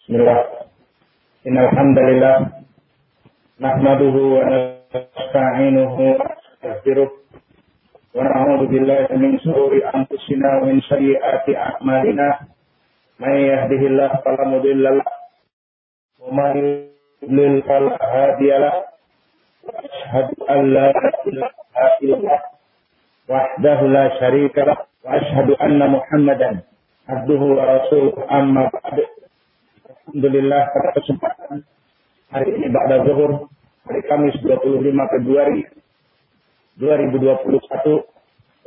Bismillah. Innal hamdalillah nahmaduhu wa nasta'inuhu wa billahi min shururi anfusina min sayyiati a'malina. May lahu wa may yudlil fala. Ashhadu an la wahdahu la syarika wa ashhadu anna Muhammadan abduhu wa rasuluh amma. Alhamdulillah pada kesempatan hari ini pada zuhur hari Kamis 25 Februari 2021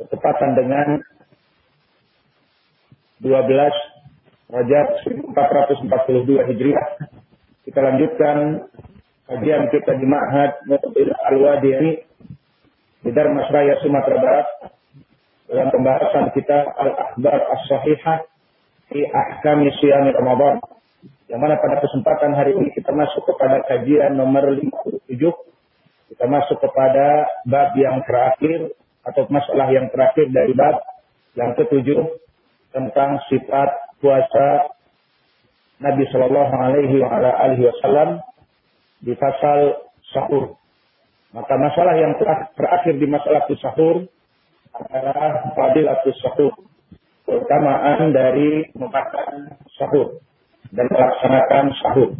bertepatan dengan 12 Rajab 1442 Hijriah. Kita lanjutkan kajian kita di Ma'had Muqbil Al-Wadi ini di Darmasraya Sumatera Barat dalam pembahasan kita Al-Akhbar As-Sahihah fi Ahkami Siyami Ramadan yang mana pada kesempatan hari ini kita masuk kepada kajian nomor 57. Kita masuk kepada bab yang terakhir atau masalah yang terakhir dari bab yang ketujuh tentang sifat puasa Nabi Shallallahu Alaihi Wasallam di pasal sahur. Maka masalah yang terakhir di masalah sahur adalah fadilatus sahur. Keutamaan dari memakan sahur dan melaksanakan sahur.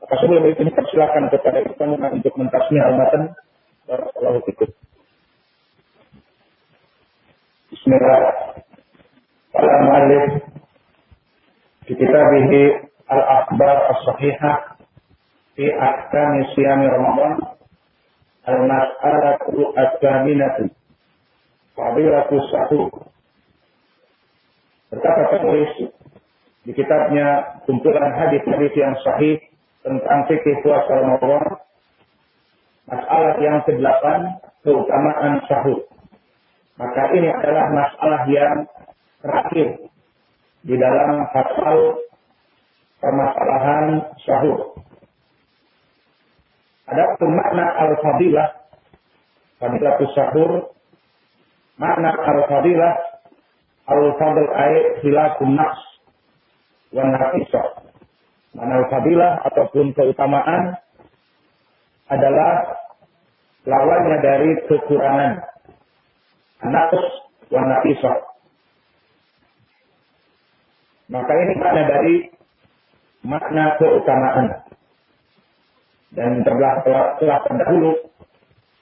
Maka sebelum itu silakan kepada kita untuk mentasmi al-matan. Barakallahu fikum. Bismillah. Para mu'alif di kitabihi al-akhbar as-sahihah fi ahkami siyami Ramadan al-mas'alatu as-saminatu fadilatu sahur. Berkata penulis di kitabnya kumpulan hadis-hadis yang sahih tentang fikih puasa Ramadan. Masalah yang ke-8, keutamaan sahur. Maka ini adalah masalah yang terakhir di dalam pasal permasalahan sahur. Ada makna al-fadilah, fadilah sahur, makna al-fadilah, al-fadil ayat hilakun nafs, wanafisah. Mana fadilah ataupun keutamaan adalah lawannya dari kekurangan. Nafs wanafisah. Maka ini makna dari makna keutamaan. Dan telah telah terdahulu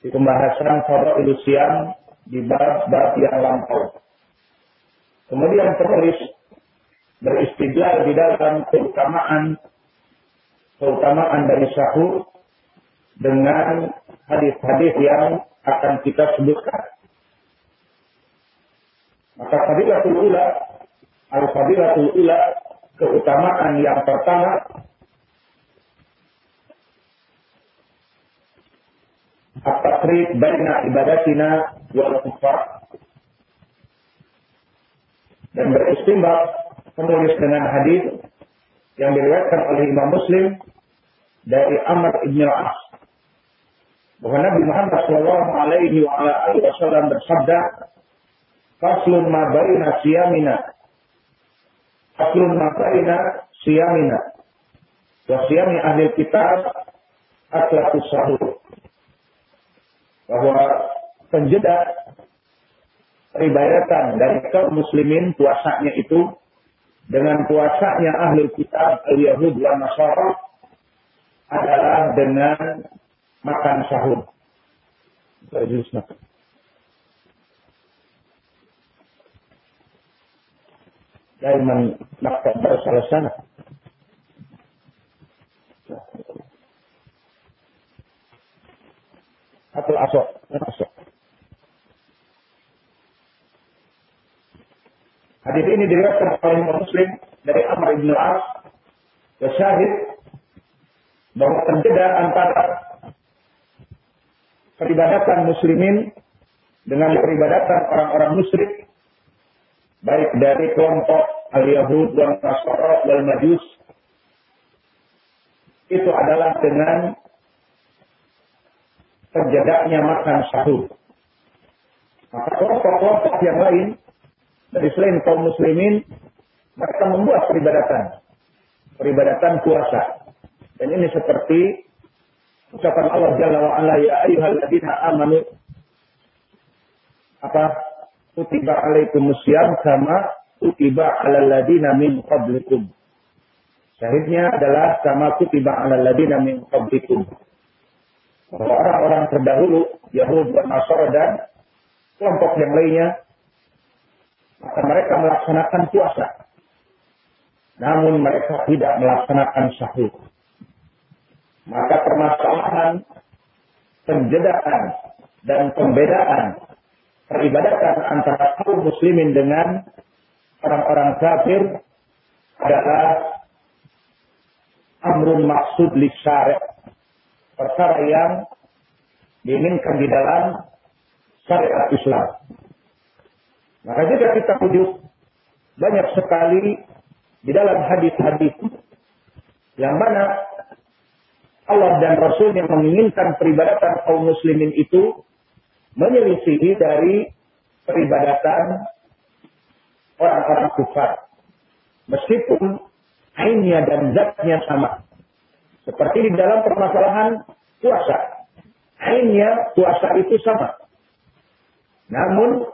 di pembahasan Fadl Ilusian di bab-bab yang lampau. Kemudian penulis beristidlal di dalam keutamaan keutamaan dari sahur dengan hadis-hadis yang akan kita sebutkan. Maka fadilatul ula, al-fadilatul ula, keutamaan yang pertama at-tafriq baina ibadatina wal kufar dan beristimbang menulis dengan hadis yang diriwayatkan oleh Imam Muslim dari Amr ibn al-As. Bahwa Nabi Muhammad Shallallahu Alaihi Wasallam bersabda, "Faslun ma baina siyamina, faslun ma baina siyamina, wa siyami ahli kitab aklatus sahur." Bahwa penjeda peribadatan dari kaum muslimin puasanya itu dengan puasanya ahli kitab al-Yahud wa Nasara adalah dengan makan sahur. Dari makan bersalah sana. Atau asok, asok. Hadis ini diriwayatkan oleh Muslim dari Amr bin Al-As syahid bahwa terjeda antara peribadatan muslimin dengan peribadatan orang-orang musyrik baik dari kelompok al-Yahud dan Nasara wal Majus itu adalah dengan terjadanya makan sahur. Maka kelompok-kelompok yang lain dari selain kaum muslimin mereka membuat peribadatan peribadatan puasa. Dan ini seperti ucapan Allah Jalla wa ala ya ayyuhalladzina amanu apa kutiba alaikumusiyam sama kutiba alal ladina min qablikum. Syahidnya adalah sama kutiba alal ladina min qablikum. Orang-orang terdahulu, Yahud dan Nasara dan kelompok yang lainnya, maka mereka melaksanakan puasa. Namun mereka tidak melaksanakan sahur. Maka permasalahan penjedaan dan pembedaan peribadatan antara kaum muslimin dengan orang-orang kafir adalah amrun maksud li perkara yang diinginkan di dalam syariat Islam. Maka jika kita rujuk banyak sekali di dalam hadis-hadis yang mana Allah dan Rasul yang menginginkan peribadatan kaum muslimin itu menyelisihi dari peribadatan orang-orang kufar. Meskipun ainnya dan zatnya sama. Seperti di dalam permasalahan puasa. Ainnya puasa itu sama. Namun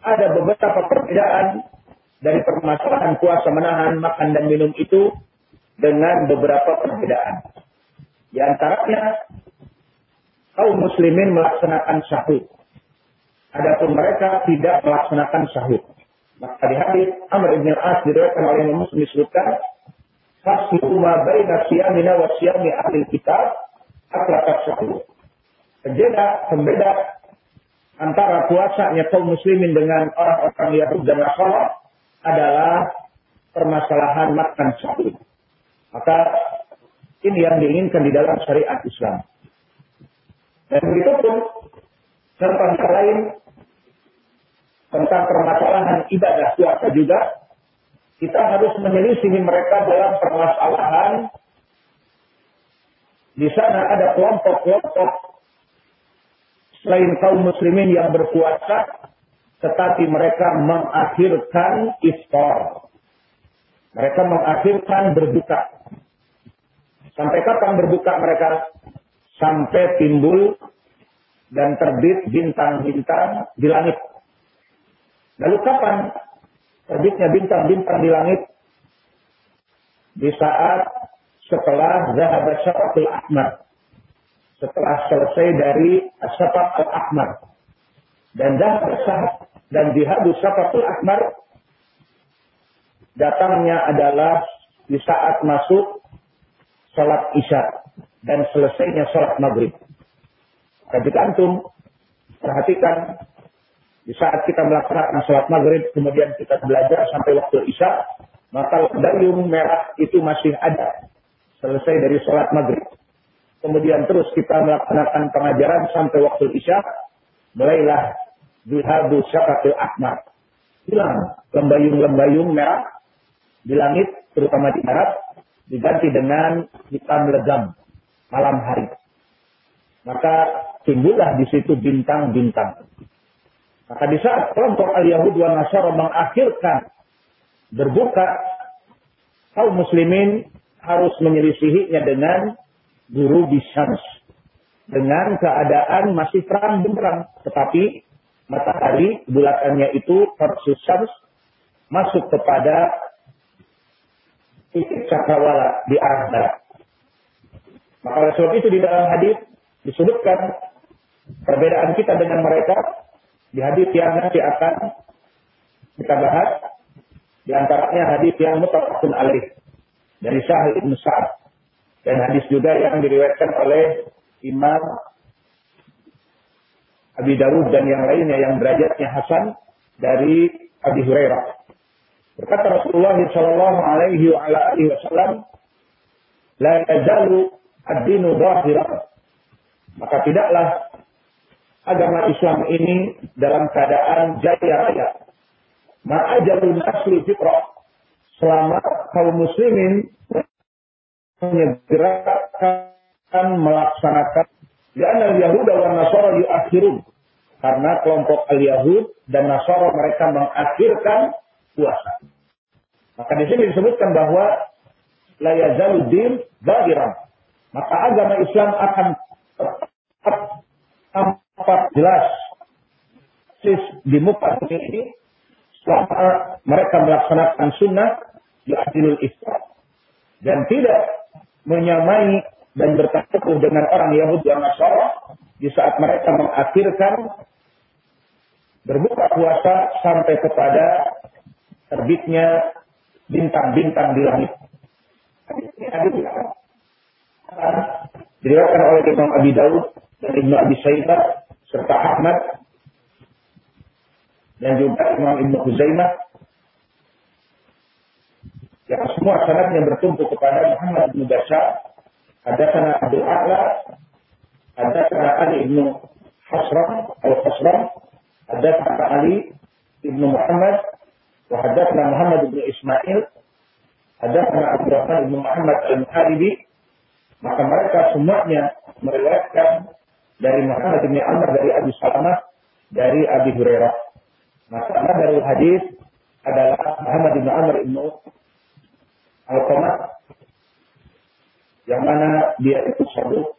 ada beberapa perbedaan dari permasalahan puasa menahan makan dan minum itu dengan beberapa perbedaan. Di antaranya kaum muslimin melaksanakan sahur. Adapun mereka tidak melaksanakan sahur. Maka di hadis Amr ibn al-As diriwayatkan oleh Imam Muslim disebutkan faslu ma baina siyamina wa siyami ahli kitab aklakat sahur. Pembeda, pembeda antara puasanya kaum muslimin dengan orang-orang Yahudi dan Nasara adalah permasalahan makan sahur. Maka ini yang diinginkan di dalam syariat Islam. Dan begitu pun contoh lain tentang permasalahan ibadah puasa juga, kita harus menyelisihi mereka dalam permasalahan di sana ada kelompok-kelompok selain kaum muslimin yang berpuasa, tetapi mereka mengakhirkan iftar. Mereka mengakhirkan berbuka. Sampai kapan berbuka mereka? Sampai timbul dan terbit bintang-bintang di langit. Lalu kapan terbitnya bintang-bintang di langit? Di saat setelah zahabat syafatul ahmar. Setelah selesai dari syafat al-ahmar. Dan zahabat syahat dan jihadus syafatul ahmar datangnya adalah di saat masuk sholat isya dan selesainya sholat maghrib. Ketika antum perhatikan di saat kita melaksanakan sholat maghrib, kemudian kita belajar sampai waktu isya, maka dayung merah itu masih ada. Selesai dari sholat maghrib. Kemudian terus kita melaksanakan pengajaran sampai waktu isya, mulailah dihabu syakatil ahmar. Hilang lembayung-lembayung merah di langit, terutama di barat, diganti dengan hitam legam malam hari. Maka timbullah di situ bintang-bintang. Maka di saat kelompok al-Yahud wa Nasara mengakhirkan berbuka, kaum muslimin harus menyelisihinya dengan guru bisyams. Dengan keadaan masih terang benderang. Tetapi matahari bulatannya itu versus masuk kepada titik cakrawala di arah barat. Maka oleh itu di dalam hadis disebutkan perbedaan kita dengan mereka di hadis yang nanti akan kita bahas di antaranya hadis yang mutafakun alaih dari Sahih Ibn Sa'ad dan hadis juga yang diriwayatkan oleh Imam Abi Dawud dan yang lainnya yang derajatnya Hasan dari Abi Hurairah. Berkata Rasulullah Shallallahu Alaihi Wasallam, "La yazalu ad-dinu Maka tidaklah agama Islam ini dalam keadaan jaya raya. Ma'ajalun asli fitrah. Selama kaum muslimin menyegerakan melaksanakan Karena Yahuda wa Nasara yuakhirun. Karena kelompok al-Yahud dan Nasara mereka mengakhirkan puasa. Maka di sini disebutkan bahwa la yazaluddin zahiran. Maka agama Islam akan tetap tampak jelas sis di muka bumi ini selama mereka melaksanakan sunnah di Islam dan tidak menyamai dan bertakuh dengan orang Yahudi yang Nasara di saat mereka mengakhirkan berbuka puasa sampai kepada terbitnya bintang-bintang di langit. Ini diriwayatkan oleh Imam Abi Daud dan Ibnu Abi Sayyid serta Ahmad dan juga Imam Ibnu Huzaimah yang semua sanadnya bertumpu kepada Muhammad bin Bashar ada sana Abdul A'la ada sana Ali Ibnu Hasram al-Hasram ada sana Ali Ibnu Muhammad وحدثنا محمد بن إسماعيل حدثنا عبد الرحمن بن محمد al-Muharibi maka mereka semuanya meriwayatkan dari Muhammad bin Amr dari Abi Salamah dari Abi Hurairah. Maka dari hadis adalah Muhammad bin Amr bin Al-Qamah yang mana dia itu satu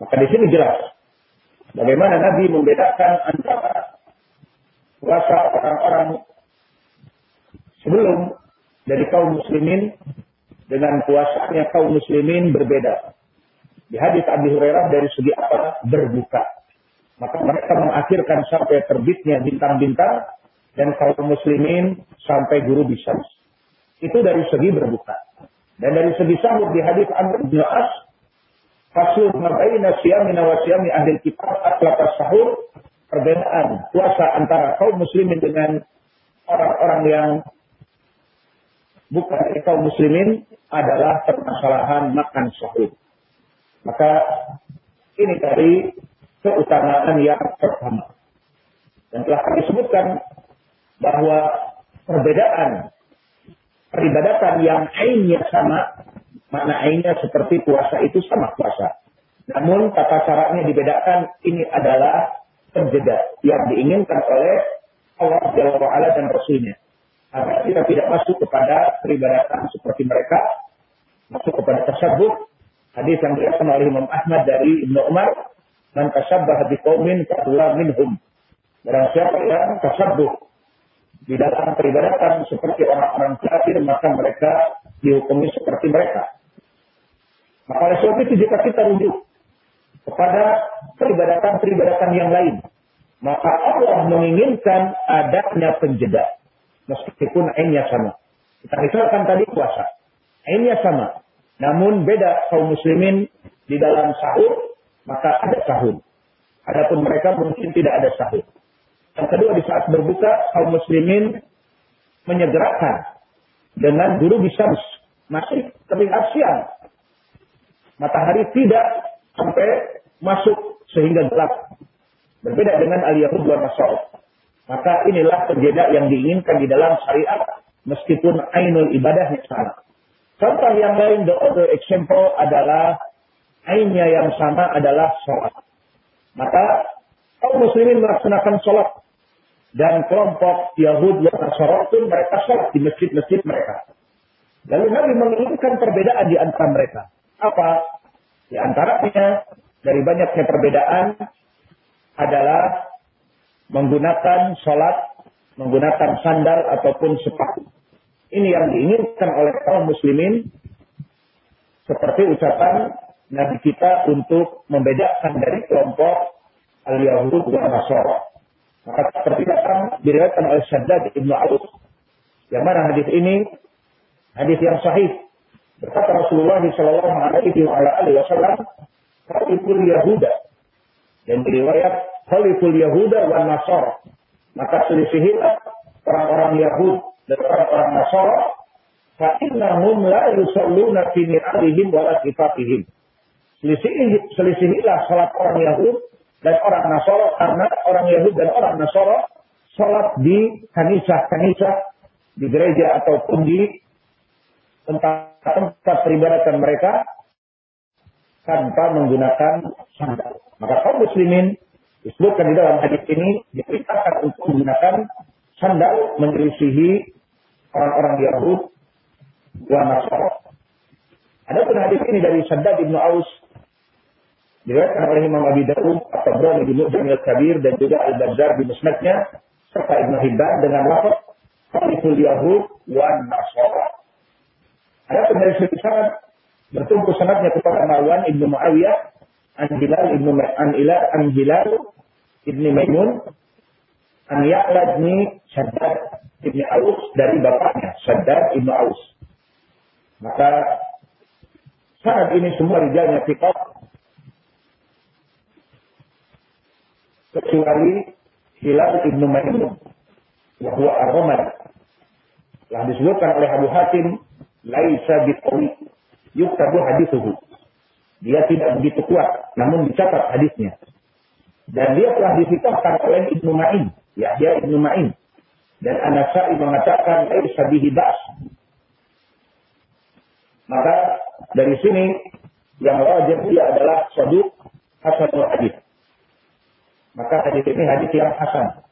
Maka di sini jelas bagaimana Nabi membedakan antara puasa orang-orang sebelum dari kaum muslimin dengan puasanya kaum muslimin berbeda. Di hadis Abi Hurairah dari segi apa? Berbuka. Maka mereka mengakhirkan sampai terbitnya bintang-bintang dan kaum muslimin sampai guru bisa. Itu dari segi berbuka. Dan dari segi sahur di hadis Amr bin As, Fasul mabaina siyamina wa siyami ahli kitab atlata sahur perbedaan puasa antara kaum muslimin dengan orang-orang yang bukan kaum muslimin adalah permasalahan makan sahur. Maka ini dari keutamaan yang pertama. Dan telah disebutkan bahwa perbedaan peribadatan yang ainnya sama, makna ainnya seperti puasa itu sama puasa. Namun tata caranya dibedakan ini adalah terjeda yang diinginkan oleh Allah Jalla dan Rasulnya. Agar kita tidak masuk kepada peribadatan seperti mereka, masuk kepada tersebut. Hadis yang dikatakan oleh Imam Ahmad dari Ibnu Umar, "Man tasabbaha biqaumin fahuwa minhum." Barang siapa yang tasabbuh di dalam peribadatan seperti orang-orang kafir, maka mereka dihukumi seperti mereka. Maka oleh sebab itu jika kita rujuk kepada peribadatan-peribadatan yang lain. Maka Allah menginginkan adanya penjeda. Meskipun ainnya sama. Kita misalkan tadi puasa. Ainnya sama. Namun beda kaum muslimin di dalam sahur, maka ada sahur. Adapun mereka mungkin tidak ada sahur. Yang kedua di saat berbuka, kaum muslimin menyegerakan dengan guru bisa masih terlihat siang. Matahari tidak sampai masuk sehingga gelap. Berbeda dengan al-Yahud wa. Maka inilah perbedaan yang diinginkan di dalam syariat meskipun ainul ibadahnya sama. Contoh yang lain, the other example adalah ainnya yang sama adalah sholat. Maka kaum muslimin melaksanakan sholat. Dan kelompok Yahud dan Nasara pun mereka sholat di masjid-masjid mereka. Lalu Nabi menginginkan perbedaan di antara mereka. Apa? Di antaranya dari banyaknya perbedaan adalah menggunakan sholat, menggunakan sandal ataupun sepatu. Ini yang diinginkan oleh kaum muslimin seperti ucapan Nabi kita untuk membedakan dari kelompok al-Yahud dan Nasara. Maka seperti datang diriwayatkan oleh Syaddad Ibnu Aus. Yang mana hadis ini hadis yang sahih Berkata Rasulullah Shallallahu Alaihi Wasallam, "Khaliful Yahuda." Dan riwayat Khaliful Yahuda wa Nasara. Maka selisihilah orang-orang Yahud dan orang-orang Nasara. Fa'innahum la yusalluna fi mir'alihim wa la. Selisihilah salat orang Yahud dan orang Nasara karena orang Yahud dan orang Nasara salat di kanisah-kanisah di gereja ataupun di tempat tempat peribadatan mereka tanpa menggunakan sandal. Maka kaum muslimin disebutkan di dalam hadis ini diperintahkan untuk menggunakan sandal menyelisihi orang-orang Yahud wa Nasara. Ada pun hadis ini dari Saddad ibnu Aus diriwayatkan oleh Imam Abi Dawud, At-Tabrani di Mu'jam al-Kabir dan juga Al-Bazzar di Musnadnya serta Ibnu Hibban dengan lafaz Khaliful Yahud wa Nasara. Ada dari segi sanad bertumpu sanadnya kepada Marwan ibnu Muawiyah an Hilal ibnu an Hilal an Hilal ibnu Maimun an Ya'la ibnu Shaddad ibnu Aus dari bapaknya Shaddad ibnu Aus. Maka saat ini semua rijalnya tikok kecuali Hilal ibnu Maimun bahwa ar Telah disebutkan oleh Abu Hatim laisa biqawi yuktabu hadithuhu. Dia tidak begitu kuat, namun dicatat hadisnya. Dan dia telah disitahkan oleh Ibnu Ma'in. Ya, dia Ibnu Ma'in. Dan Anasai mengatakan, laisa bihi ba's. Maka dari sini yang wajib dia adalah saduk hasanul hadis. Maka hadis ini hadis yang hasan.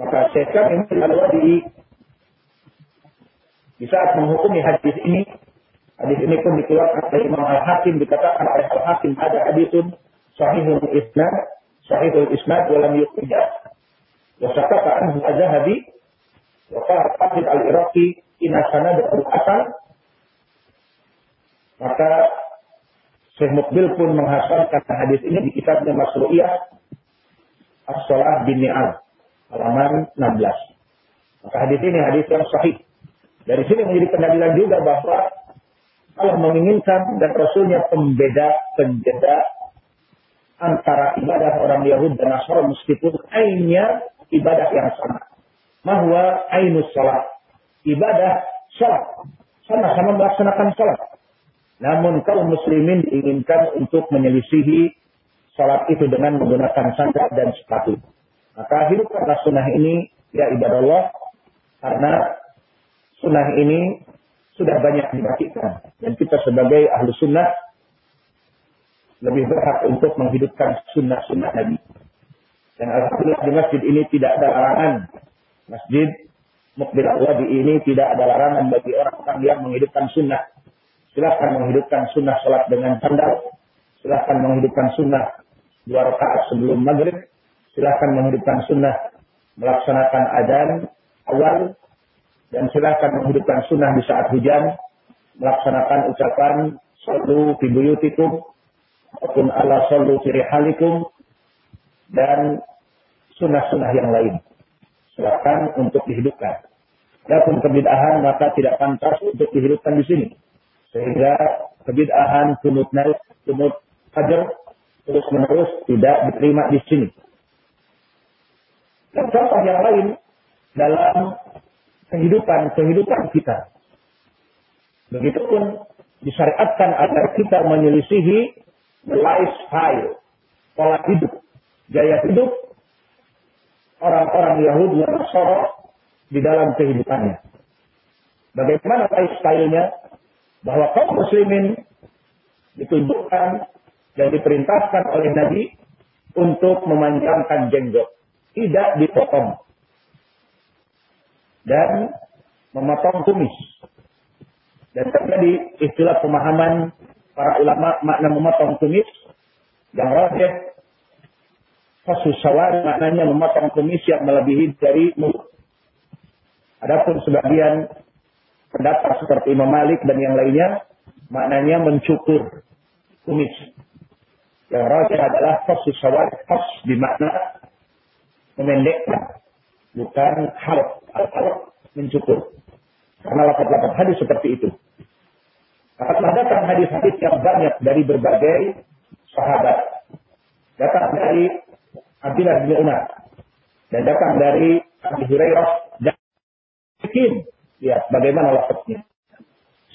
Maka Syekh ini al-Wadi di saat menghukumi hadis ini, hadis ini pun dikeluarkan oleh Imam Al-Hakim dikatakan oleh Al-Hakim ada hadisun sahihul isnad, sahihul isnad yuqijah. Wa sakata anhu az-Zahabi qala al-Iraqi in sanad al-asal maka Syekh Mukbil pun menghasilkan hadis ini di kitabnya Masru'iyah As-Salah bin Ni'al halaman 16. Maka hadis ini hadis yang sahih. Dari sini menjadi pendalilan juga bahwa Allah menginginkan dan Rasulnya pembeda, penjeda antara ibadah orang Yahudi dan Nasrani meskipun ainnya ibadah yang sama. Mahwa ainus salat. Ibadah salat. Sama-sama melaksanakan salat. Namun kaum muslimin diinginkan untuk menyelisihi salat itu dengan menggunakan sandal dan sepatu. Maka hidupkanlah sunnah ini ya ibadah Allah karena sunnah ini sudah banyak dibagikan dan kita sebagai ahlu sunnah lebih berhak untuk menghidupkan sunnah-sunnah Nabi. Dan alhamdulillah di masjid ini tidak ada larangan. Masjid Mukbil Awadi ini tidak ada larangan bagi orang-orang yang menghidupkan sunnah Silahkan menghidupkan sunnah sholat dengan sandal. Silahkan menghidupkan sunnah dua rakaat sebelum maghrib. Silahkan menghidupkan sunnah melaksanakan adan awal. Dan silahkan menghidupkan sunnah di saat hujan. Melaksanakan ucapan sallu fi buyutikum. Ataupun ala sallu fi rihalikum. Dan sunnah-sunnah yang lain. Silahkan untuk dihidupkan. Adapun kebid'ahan maka tidak pantas untuk dihidupkan di sini. Sehingga kebid'ahan kunut naik, fajar terus menerus tidak diterima di sini. Dan contoh yang lain dalam kehidupan kehidupan kita. Begitupun disyariatkan agar kita menyelisihi lifestyle, pola hidup, gaya hidup orang-orang Yahudi Nasara di dalam kehidupannya. Bagaimana lifestyle-nya? Bahwa kaum muslimin ditunjukkan dan diperintahkan oleh Nabi untuk memanjangkan jenggot, tidak dipotong dan memotong kumis. Dan terjadi istilah pemahaman para ulama makna memotong kumis yang rajih kasus sawar maknanya memotong kumis yang melebihi dari mulut. Adapun sebagian pendapat seperti Imam Malik dan yang lainnya, maknanya mencukur kumis. Yang rajin adalah fasus sawat, fas dimakna memendekkan, bukan halak. Halak mencukur. Karena lapat-lapat hadis seperti itu. Akan datang hadis-hadis yang banyak dari berbagai sahabat. Datang dari Abdullah bin Umar. Dan datang dari Abu Hurairah dan Lihat bagaimana lafaznya.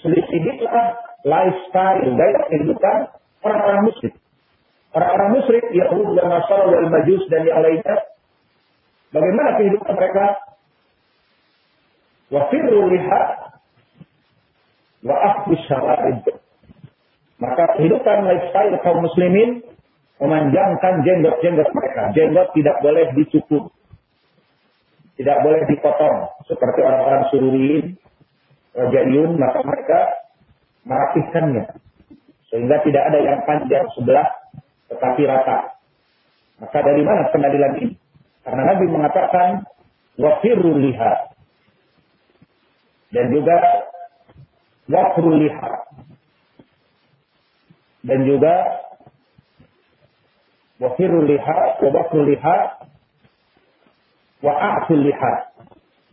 Selisihlah lifestyle, gaya kehidupan orang-orang musyrik. Orang-orang musyrik, Yahud dan Nasara wal Majus dan yang lainnya. Bagaimana kehidupan mereka? Wa firru liha wa syara'id. Maka kehidupan lifestyle kaum muslimin memanjangkan jenggot-jenggot mereka. Jenggot tidak boleh dicukur. Tidak boleh dipotong seperti orang-orang sururin Rajaiyun, maka mereka merapihkannya. Sehingga tidak ada yang panjang sebelah tetapi rata. Maka dari mana pengadilan ini? Karena Nabi mengatakan wafirul liha. Dan juga wafrul liha. Dan juga wafirul liha, wa wafrul liha, wa a'ful liha,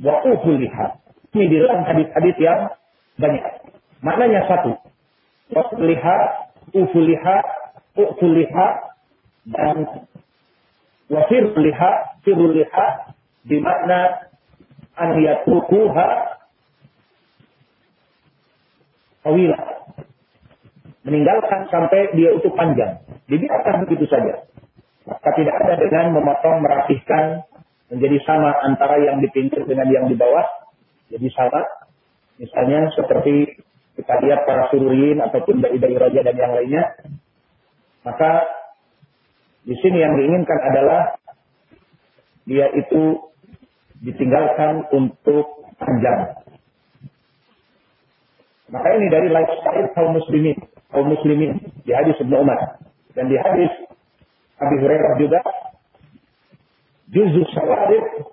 wa uful liha. Ini di dalam hadis-hadis yang banyak. Maknanya satu. Wafrul liha, uful liha, uful liha, dan wafir liha, firul liha, di makna an yatukuha awila. Meninggalkan sampai dia itu panjang. Dibiarkan begitu saja. Maka tidak ada dengan memotong, merapihkan, menjadi sama antara yang di pinggir dengan yang di bawah. Jadi sama. Misalnya seperti kita lihat para sururin ataupun dai-dai raja dan yang lainnya. Maka di sini yang diinginkan adalah dia itu ditinggalkan untuk panjang. Maka ini dari lifestyle kaum muslimin, kaum muslimin di hadis Ibnu Umar dan di hadis Abi Hurairah juga juzu sawarid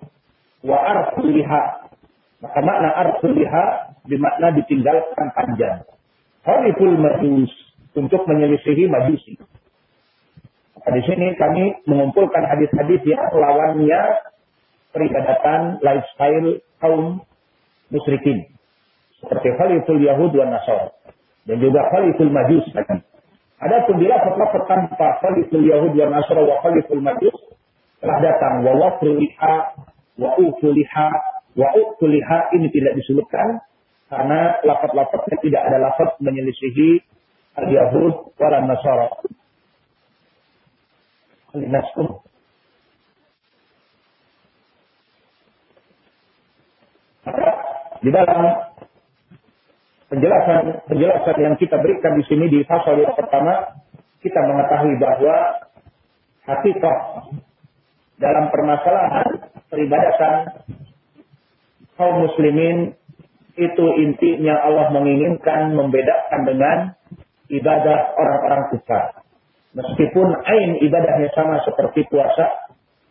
wa arful liha. Maka makna arful liha bermakna ditinggalkan panjang. Hariful majus untuk menyelisihi majusi. Nah, di sini kami mengumpulkan hadis-hadis yang lawannya peribadatan lifestyle kaum musyrikin. Seperti Khaliful Yahud wa Nasar. Dan juga Khaliful Majus. Adapun bila lafaz tanpa Khaliful Yahud wa Nasar wa Khaliful Majus telah datang wa wafruliha wa ukuliha wa ukuliha ini tidak disebutkan karena lafaz-lafaznya tidak ada lafaz menyelisihi al-Yahud wa Nasara. Maka di dalam penjelasan penjelasan yang kita berikan di sini di pasal yang pertama kita mengetahui bahwa hakikat dalam permasalahan peribadatan kaum muslimin itu intinya Allah menginginkan membedakan dengan ibadah orang-orang kufar. Meskipun ain ibadahnya sama seperti puasa,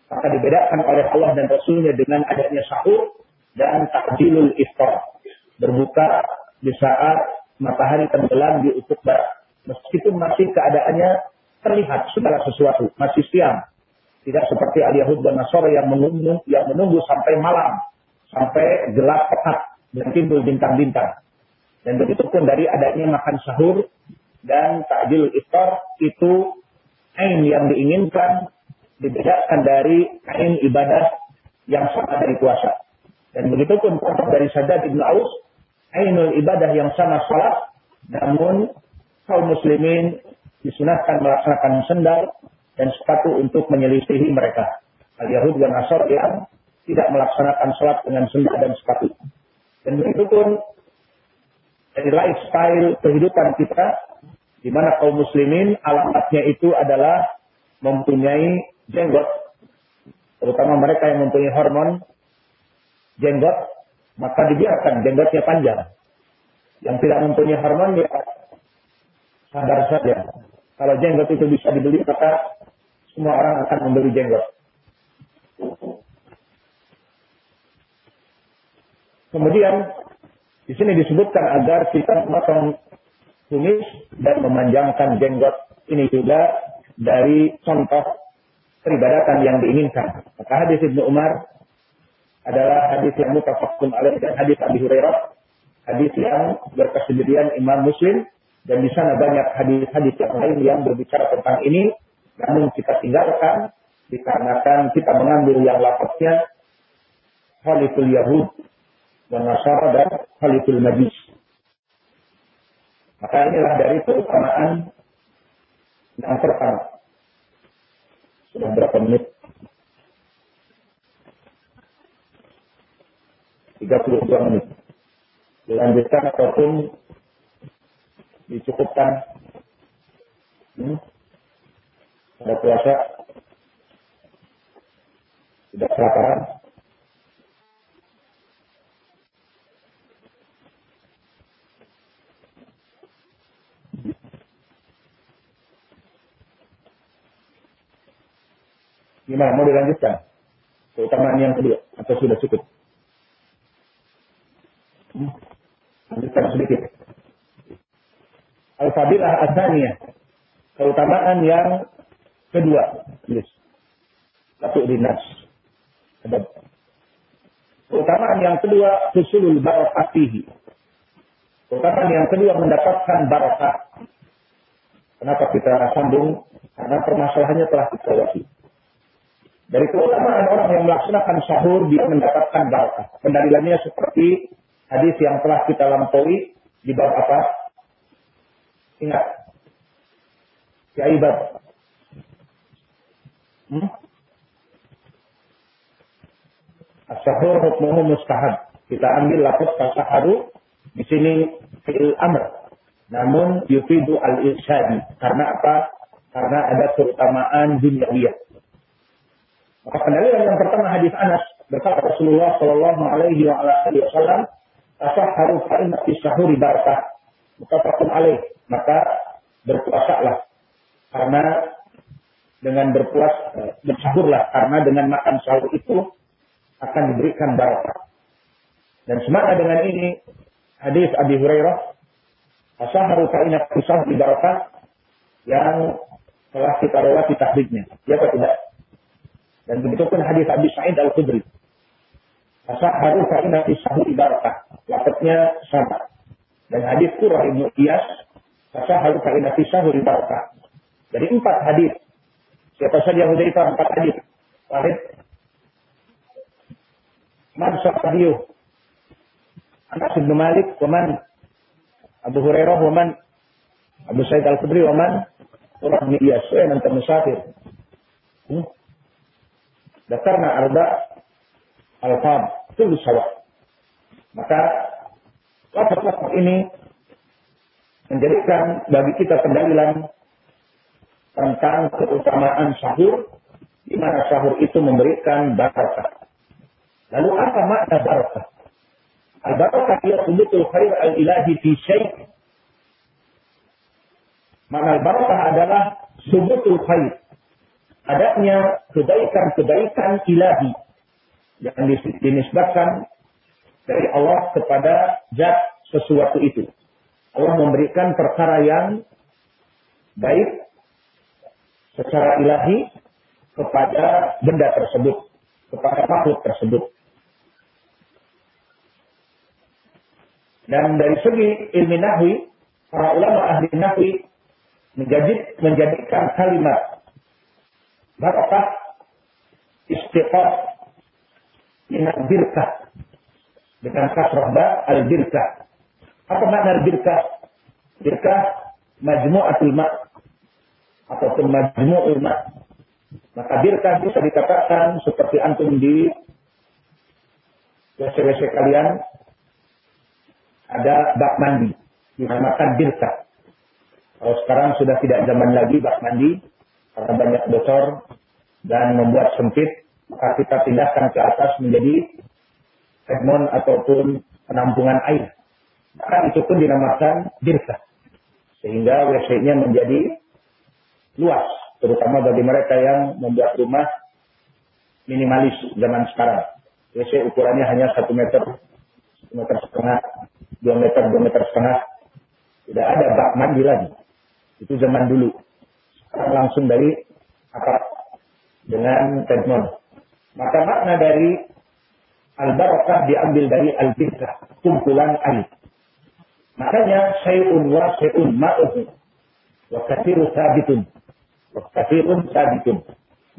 maka dibedakan oleh Allah dan Rasulnya dengan adanya sahur dan takjilul iftar. Berbuka di saat matahari tenggelam di ufuk barat. Meskipun masih keadaannya terlihat segala sesuatu, masih siang. Tidak seperti al-Yahud dan Nasara yang menunggu, yang menunggu sampai malam, sampai gelap pekat dan timbul bintang-bintang. Dan begitu pun dari adanya makan sahur dan takjil iftar itu ain yang diinginkan dibedakan dari ain ibadah yang sama dari puasa. Dan begitu pun dari Sadad Ibn Aus, ainul ibadah yang sama salat, namun kaum muslimin disunahkan melaksanakan sendal dan sepatu untuk menyelisihi mereka. Al-Yahud dan Nasr yang tidak melaksanakan salat dengan sendal dan sepatu. Dan begitu pun dari lifestyle kehidupan kita di mana kaum muslimin alamatnya itu adalah mempunyai jenggot. Terutama mereka yang mempunyai hormon jenggot, maka dibiarkan jenggotnya panjang. Yang tidak mempunyai hormon ya sadar saja. Kalau jenggot itu bisa dibeli, maka semua orang akan membeli jenggot. Kemudian di sini disebutkan agar kita memotong kumis dan memanjangkan jenggot ini juga dari contoh peribadatan yang diinginkan. Maka hadis Ibnu Umar adalah hadis yang mutafakun alaih dan hadis Abi Hurairah, hadis yang berkesendirian Imam Muslim dan di sana banyak hadis-hadis yang lain yang berbicara tentang ini, namun kita tinggalkan dikarenakan kita mengambil yang lafaznya Khaliful Yahud dan Nasara dan Khaliful Majis. Maka inilah dari keutamaan yang pertama. Sudah berapa menit? 32 menit. Dilanjutkan ataupun dicukupkan. Hmm? ada puasa tidak kelaparan. Gimana mau dilanjutkan? Keutamaan yang kedua atau sudah cukup? Hmm, lanjutkan sedikit. Al-Fadilah Asaniyah. Keutamaan yang kedua. Tulis. Satu dinas. Keutamaan yang kedua, susulul barakatihi. Keutamaan yang kedua mendapatkan barakah. Kenapa kita sambung? Karena permasalahannya telah kita wasi. Dari keutamaan orang yang melaksanakan sahur, dia mendapatkan barakah. Pendalilannya seperti hadis yang telah kita lampaui di bab apa? Ingat. Si Aibad. Hmm? As-sahur hukmuhu mustahab. Kita ambil lapis tasaharu. Di sini fi'il amr. Namun yufidu al-irsyadi. Karena apa? Karena ada keutamaan dunia. Maka pendalilan yang pertama hadis Anas berkata Rasulullah Shallallahu Alaihi Wasallam, "Tasahharu fa inna fi sahuri barakah." Mutafaqun alaih. Maka karena dengan berpuas bersahurlah karena dengan makan sahur itu akan diberikan barakah. Dan semakna dengan ini hadis Abi Hurairah Asaharu ka'inat kisah di barakah yang telah kita lewati tahdidnya. Ya atau tidak? Dan begitu pun hadis Abi Sa'id Al-Khudri. Asaharu ka'inat kisah di barakah. Lafaznya sama. Dan hadis Qurrah Ibnu Iyas. Asaharu ka'inat kisah di barakah. Jadi empat hadis. Siapa saja Hudaifah empat hadis. Wahid Man sahabiyu? Anas bin Malik, waman Abu Hurairah, waman Abu Sa'id Al-Khudri, waman Orang bin Iyas, saya nanti musafir. Hmm? Dakarna arba al-fam, itu sawah. Maka lafaz-lafaz ini menjadikan bagi kita pendalilan tentang keutamaan sahur, di mana sahur itu memberikan barakah. Lalu apa makna barakah? Al-barakah ia subutul khair al-ilahi fi syai' Makna al-barakah adalah subutul khair. Adanya kebaikan-kebaikan ilahi yang dinisbatkan dari Allah kepada zat sesuatu itu. Allah memberikan perkara yang baik secara ilahi kepada benda tersebut, kepada makhluk tersebut. Dan dari segi ilmu nahwi, para ulama ahli nahwi menjadi, menjadikan kalimat barakah istiqah minat birkah dengan kasrah ba al birkah. Apa makna birkah? Birkah majmu'atul ma' ataupun majmu'ul ma' maka birkah bisa dikatakan seperti antum di WC-WC kalian ada bak mandi dinamakan birka. Kalau sekarang sudah tidak zaman lagi bak mandi karena banyak bocor dan membuat sempit, maka kita pindahkan ke atas menjadi segmon ataupun penampungan air. Maka itu pun dinamakan birka. Sehingga WC-nya menjadi luas, terutama bagi mereka yang membuat rumah minimalis zaman sekarang. WC ukurannya hanya satu meter, satu meter setengah, 2 meter, 2 meter setengah. Tidak ada bak mandi lagi. Itu zaman dulu. Sekarang langsung dari atap dengan tenmon. Maka makna dari al-barakah diambil dari al-bidrah, kumpulan air. Makanya sayun wa sayun ma'uhu. Wa kathiru sabitun. Wa kathirun sabitun.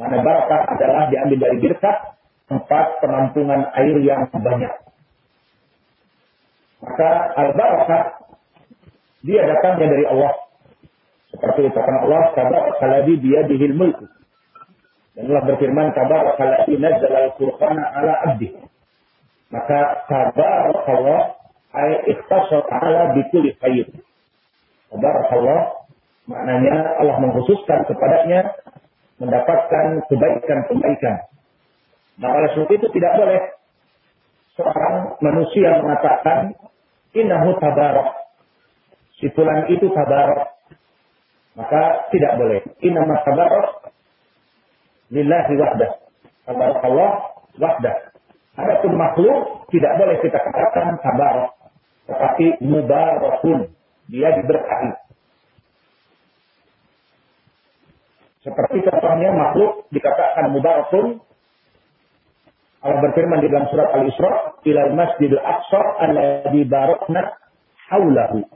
Mana barakah adalah diambil dari birkah, tempat penampungan air yang banyak. Maka al-barakah dia datangnya dari Allah. Seperti ucapan Allah, tabarakalladi biyadihil mulku. Dan Allah berfirman, tabarakalladi nazzal al-Qur'ana ala abdi. Maka tabarakallah ay ikhtasar ala bikuli khair. Tabarakallah maknanya Allah mengkhususkan kepadanya mendapatkan kebaikan-kebaikan. Nah, oleh sebab itu tidak boleh seorang manusia mengatakan innahu tabarak. Si fulan itu tabarak. Maka tidak boleh. Innama tabarak lillahi wahdah. Allah wahdah. Adapun makhluk tidak boleh kita katakan tabarak. Tetapi mubarakun. Dia diberkahi. Seperti contohnya makhluk dikatakan mubarakun. Allah berfirman di dalam surat Al-Isra, "Ilal masjidil aqsa alladhi barakna haulahu."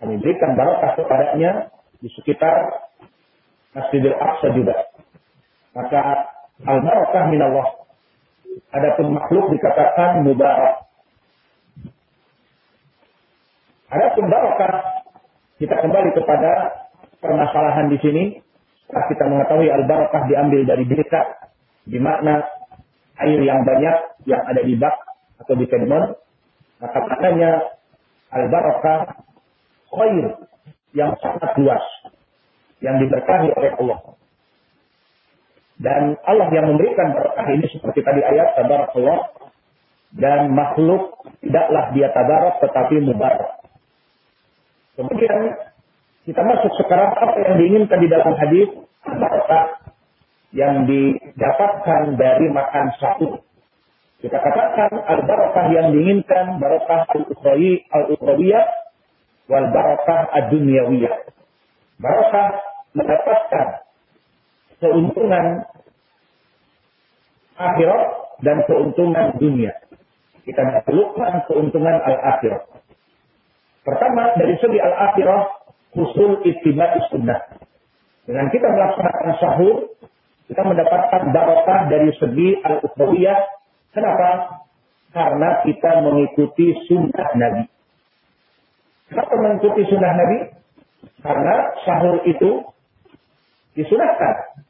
Kami berikan barakah kepadanya di sekitar Masjidil Aqsa juga. Maka al-barakah minallah. Adapun makhluk dikatakan mubarak. Adapun barakah kita kembali kepada permasalahan di sini. Kita mengetahui al-barakah diambil dari berita, di makna air yang banyak yang ada di bak atau di kedmon, maka maknanya al-barakah khair yang sangat luas yang diberkahi oleh Allah. Dan Allah yang memberikan berkah ini seperti tadi ayat tabarakallah dan makhluk tidaklah dia tabarak tetapi mubarak. Kemudian kita masuk sekarang apa yang diinginkan di dalam hadis yang didapatkan dari makan satu. Kita katakan al-barakah yang diinginkan barakah al-ukhrawiyah wal barakah ad-dunyawiyah. Barakah mendapatkan keuntungan akhirat dan keuntungan dunia. Kita memerlukan keuntungan al-akhirat. Pertama, dari segi al-akhirah, usul ittiba sunnah. Dengan kita melaksanakan sahur, kita mendapatkan barakah dari segi al-ukhrawiyah. Kenapa? Karena kita mengikuti sunnah Nabi. Kenapa mengikuti sunnah Nabi? Karena sahur itu disunahkan.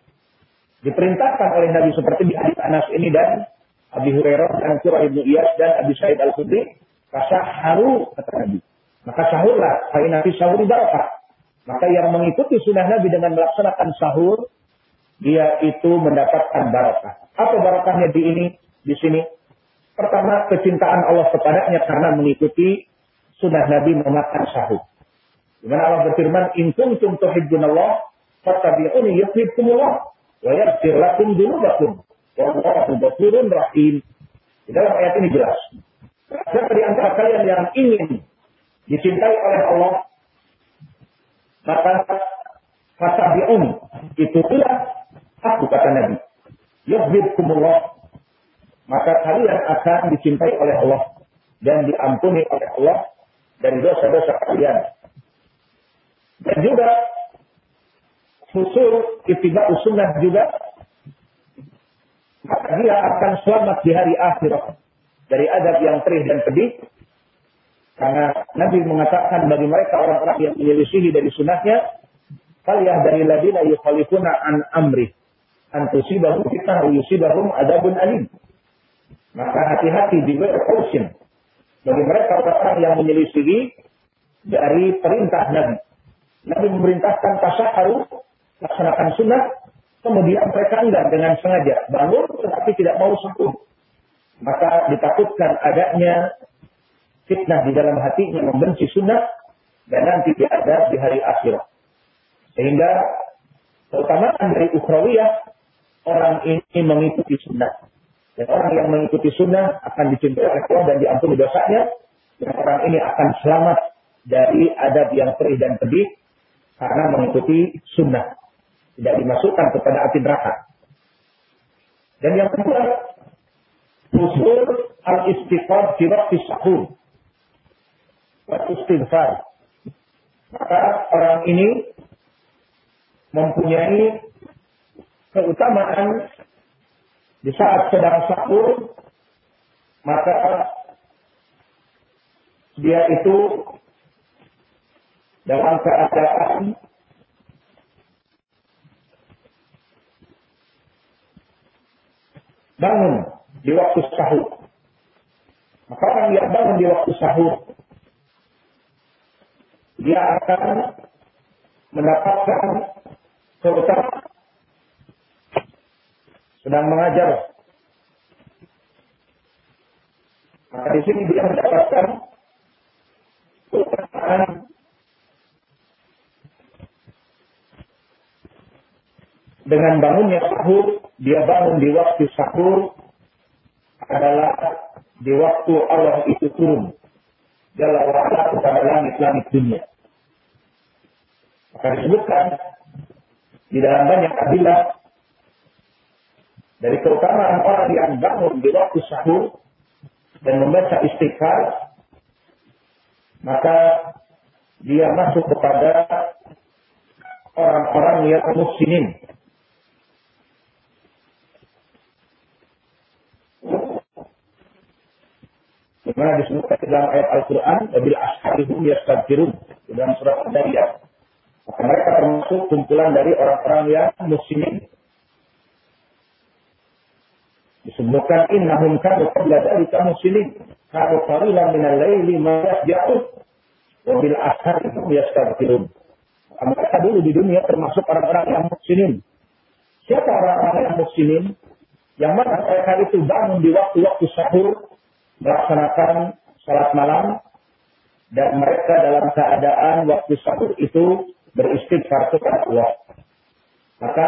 Diperintahkan oleh Nabi seperti di hadis Anas ini dan Abi Hurairah dan Surah Ibnu Iyas dan Abi Sa'id Al-Khudri. haru kata Nabi. Maka sahurlah. Fa'in nabi sahur barakah. Maka yang mengikuti sunnah Nabi dengan melaksanakan sahur, dia itu mendapatkan barakah. Apa barakahnya di ini, di sini? Pertama, kecintaan Allah kepadanya karena mengikuti sunnah Nabi memakan sahur. Di mana Allah berfirman, In kuntum tuhibbunallah, fattabi'uni yuhibkumullah, wa yaghfir lakum dunubakum. Wallahu ghafurun rahim. Di dalam ayat ini jelas. Siapa di antara kalian yang ingin dicintai oleh Allah, maka fattabi'uni. Itulah aku kata Nabi. Yuhibkumullah. Maka kalian akan dicintai oleh Allah dan diampuni oleh Allah dari dosa-dosa kalian. Dan juga usul ittiba sunnah juga maka dia akan selamat di hari akhirat dari adab yang perih dan pedih karena Nabi mengatakan bagi mereka orang-orang yang menyelisihi dari sunnahnya kalian dari ladina yukhalifuna an amri antusibahum fitnah yusibahum adabun alim maka hati-hati juga caution bagi mereka orang yang menyelisihi dari perintah Nabi. Nabi memerintahkan tasaharu, laksanakan sunnah, kemudian mereka enggak dengan sengaja bangun tetapi tidak mau sahur. Maka ditakutkan adanya fitnah di dalam hatinya membenci sunnah dan nanti ada di hari akhirat. Sehingga keutamaan dari ukhrawiyah orang ini mengikuti sunnah. Dan orang yang mengikuti sunnah akan dicintai oleh Allah dan diampuni dosanya. Dan orang ini akan selamat dari adab yang perih dan pedih karena mengikuti sunnah. Tidak dimasukkan kepada api neraka. Dan yang kedua, usul al-istighfar fi waqti sahur. Istighfar. Maka orang ini mempunyai keutamaan di saat sedang sahur, maka dia itu dalam keadaan bangun di waktu sahur. Maka orang yang bangun di waktu sahur, dia akan mendapatkan keutamaan sedang mengajar. Maka di sini dia mendapatkan keutamaan dengan bangunnya sahur, dia bangun di waktu sahur adalah di waktu Allah itu turun. Jalla wa'ala kepada langit-langit dunia. Maka disebutkan di dalam banyak adilah dari keutamaan orang yang bangun di waktu sahur dan membaca istighfar, maka dia masuk kepada orang-orang yang muslimin. Di mana disebutkan dalam ayat Al-Quran, Wabil asharihum yastabirun. Dalam surat Al-Dariyah. Maka mereka termasuk kumpulan dari orang-orang yang muslimin. Disebutkan innahum kanu qabla dalika muslimin. Kanu qalilan minal layli ma yasja'un. Wabil asharihum yastabirun. Mereka dulu di dunia termasuk orang-orang yang muslimin. Siapa orang-orang yang muslimin? Yang mana mereka itu bangun di waktu-waktu sahur melaksanakan salat malam dan mereka dalam keadaan waktu sahur itu beristighfar kepada Allah. Maka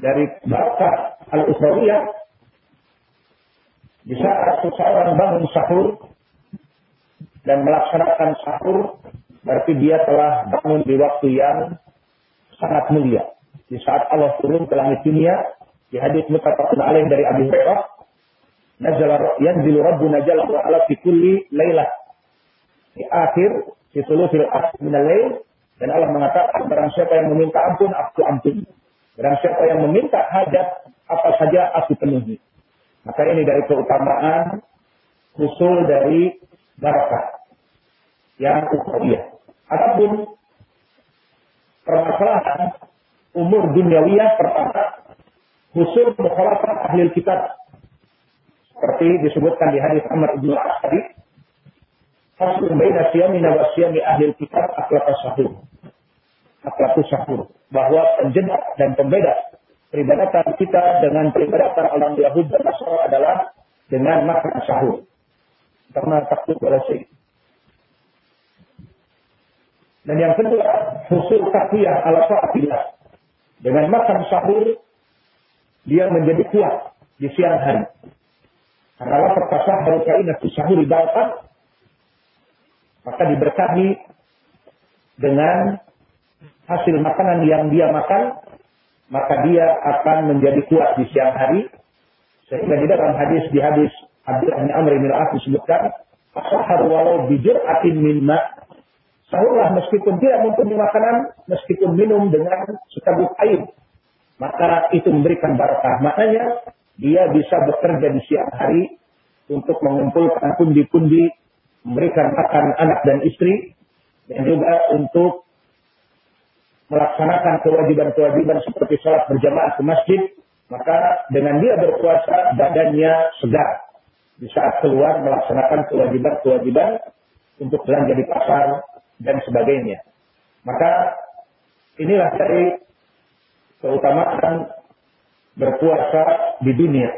dari bakat al-ukhrawiyah di saat seseorang bangun sahur dan melaksanakan sahur berarti dia telah bangun di waktu yang sangat mulia. Di saat Allah turun ke langit dunia di hadis mutafaqun alaih dari Abu Hurairah nazala yanzilu rabbuna jalla wa ala fi kulli lailah. Di akhir di sulusil akhir min al-lail dan Allah mengatakan barang siapa yang meminta ampun aku ampun. Barang siapa yang meminta hajat apa saja aku penuhi. Maka ini dari keutamaan usul dari barakah yang ukhrawiyah. Adapun permasalahan umur duniawiyah pertama usul mukhalafat ahli kitab seperti disebutkan di hadis Amr bin As Faslun baina siyamina wa siyami ahli kitab akhlaqas sahur. Akhlaqus sahur. Bahwa penjenak dan pembeda peribadatan kita dengan peribadatan orang Yahudi dan Nasrani adalah dengan makan sahur. Karena takut sih. Dan yang kedua, husul takwiyah ala ta'atillah. Dengan makan sahur, dia menjadi kuat di siang hari. Karena lapar baru kainat sahuri bakat, maka diberkahi dengan hasil makanan yang dia makan, maka dia akan menjadi kuat di siang hari. Sehingga di dalam hadis di hadis Abdullah bin Amr bin As disebutkan, sahar walau bijur atin min Sahurlah meskipun tidak mempunyai makanan, meskipun minum dengan seteguk air, maka itu memberikan barakah. Maknanya dia bisa bekerja di siang hari untuk mengumpulkan pundi-pundi, memberikan makan anak dan istri, dan juga untuk melaksanakan kewajiban-kewajiban seperti sholat berjamaah ke masjid, maka dengan dia berpuasa badannya segar di saat keluar melaksanakan kewajiban-kewajiban untuk belanja di pasar dan sebagainya. Maka inilah dari keutamaan berpuasa di dunia.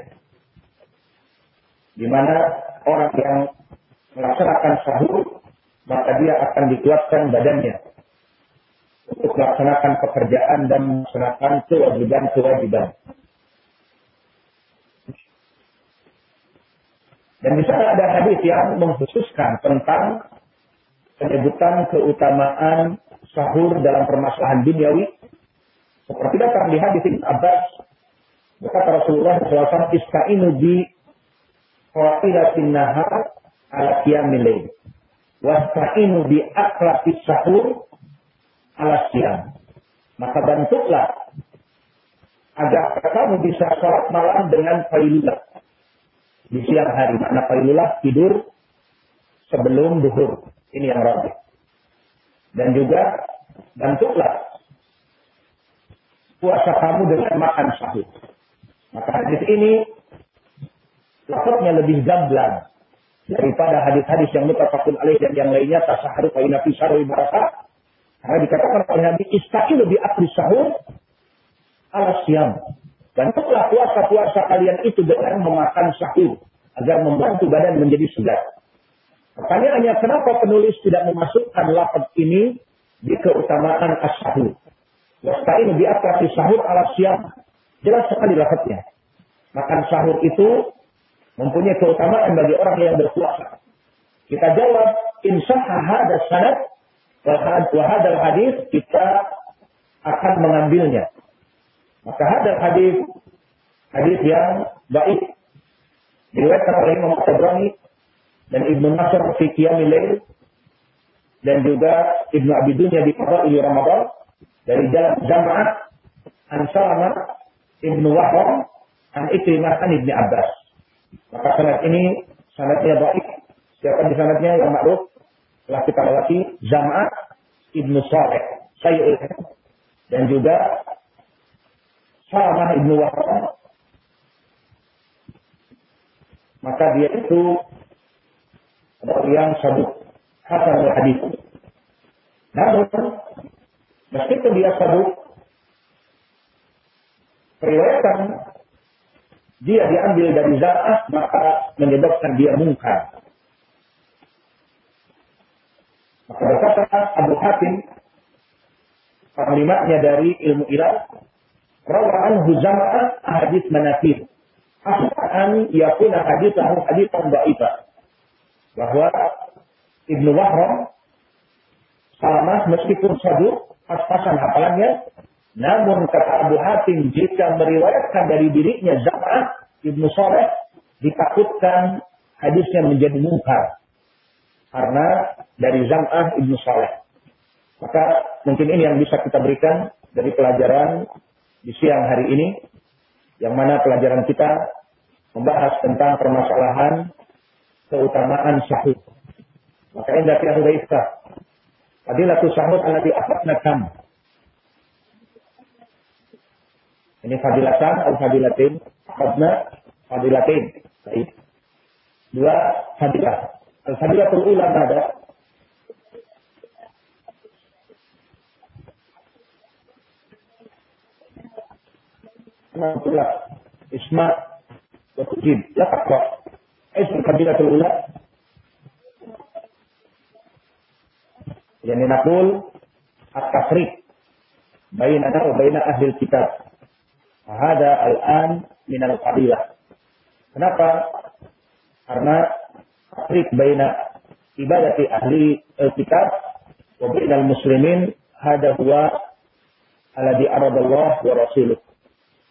Di mana orang yang melaksanakan sahur, maka dia akan dikuatkan badannya untuk melaksanakan pekerjaan dan melaksanakan kewajiban-kewajiban. Dan di sana ada hadis yang mengkhususkan tentang penyebutan keutamaan sahur dalam permasalahan duniawi. Seperti datang di hadis Ibn Abbas Berkata Rasulullah SAW, Ista'inu bi qa'ilatin nahar ala qiyamil lail. Wasta'inu bi aklafis sahur ala siam. Maka bantuklah agar kamu bisa sholat malam dengan failulah. Di siang hari. Karena failulah tidur sebelum duhur. Ini yang rajin. Dan juga bantuklah puasa kamu dengan makan sahur. Maka hadis ini lafaznya lebih gamblang daripada hadis-hadis yang mutafakun alaih dan yang lainnya tasaharu fa inna fi syarri baraka. Karena dikatakan oleh Nabi istaqil lebih akli sahur ala siam. Dan setelah puasa-puasa kalian itu dengan memakan sahur agar membantu badan menjadi segar. Pertanyaannya kenapa penulis tidak memasukkan lafaz ini di keutamaan as-sahur? Wasta'in bi akrati sahur ala siam. Jelas sekali lafadznya. Makan sahur itu mempunyai keutamaan bagi orang yang berpuasa. Kita jawab, insya hada sanad wa hadal hadis kita akan mengambilnya. Maka hadal hadis hadis yang baik diriwayatkan oleh Imam Tabrani dan Ibnu Nasr fi Qiyamil dan juga Ibnu Abi Dunya di Fadail Ramadan dari jalan Jamaah an Salamah Ibnu Wahab an Ikrimah an Ibnu Abbas. Maka sanad ini sanadnya baik. Siapa di sanadnya yang makruf telah kita lewati Jamaah Ibnu Saleh. Saya dan juga Salamah Ibnu Wahab maka dia itu yang sabuk hasan hadis. Namun meskipun dia sabuk periwayatan dia diambil dari zarah maka menyebabkan dia mungkar. Maka berkata Abu Hatim panglimanya dari ilmu ilah rawaan huzamah hadis manafir Ahsan yakuna hadithahu hadithan da'ifah. Bahwa Ibnu Wahram Salamah meskipun saduk pas-pasan hafalannya, namun kata Abu Hatim jika meriwayatkan dari dirinya Zam'ah Ibnu Saleh ditakutkan hadisnya menjadi mungkar karena dari Zam'ah Ibnu Saleh. Maka mungkin ini yang bisa kita berikan dari pelajaran di siang hari ini yang mana pelajaran kita membahas tentang permasalahan keutamaan sahur. Maka indah fi Hudaifah. Fadilatu sahur alladhi akhadna kam. Ini fadilatan atau fadilatin? Akhadna fadilatin. Baik. Dua fadilah. Al-fadilatul ula ada Alhamdulillah. Isma wa tujib. La taqwa. Isma kabilatul ula. Yani naqul at-tafriq bainana wa baina ahli kitab. Hada al-an min al-qabilah. Kenapa? Karena tafriq baina ibadati ahli kitab wa al-muslimin hada huwa alladhi aradallah wa rasuluh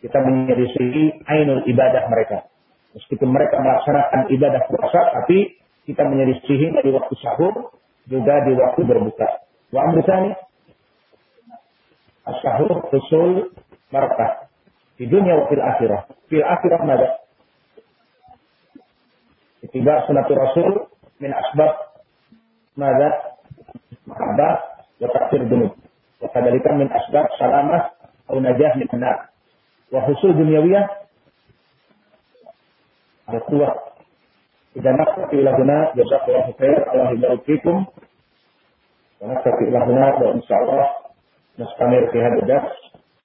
kita menyelisihi ainul ibadah mereka. Meskipun mereka melaksanakan ibadah puasa, tapi kita menyelisihi di waktu sahur, juga di waktu berbuka. Wa amrusani, as-sahur usul barakah. Di dunia wa fil akhirah. Fil akhirah nada. Itiba sunatul rasul min asbab mada mahabbah wa takfir dunub. Wa kadalikan min asbab salamah atau najah min benar. وحصول دنيوية القوة إذا نكتفي إلى هنا جزاك الله خير الله يبارك فيكم ونكتفي إلى هنا وإن شاء الله نستمر في هذا الدرس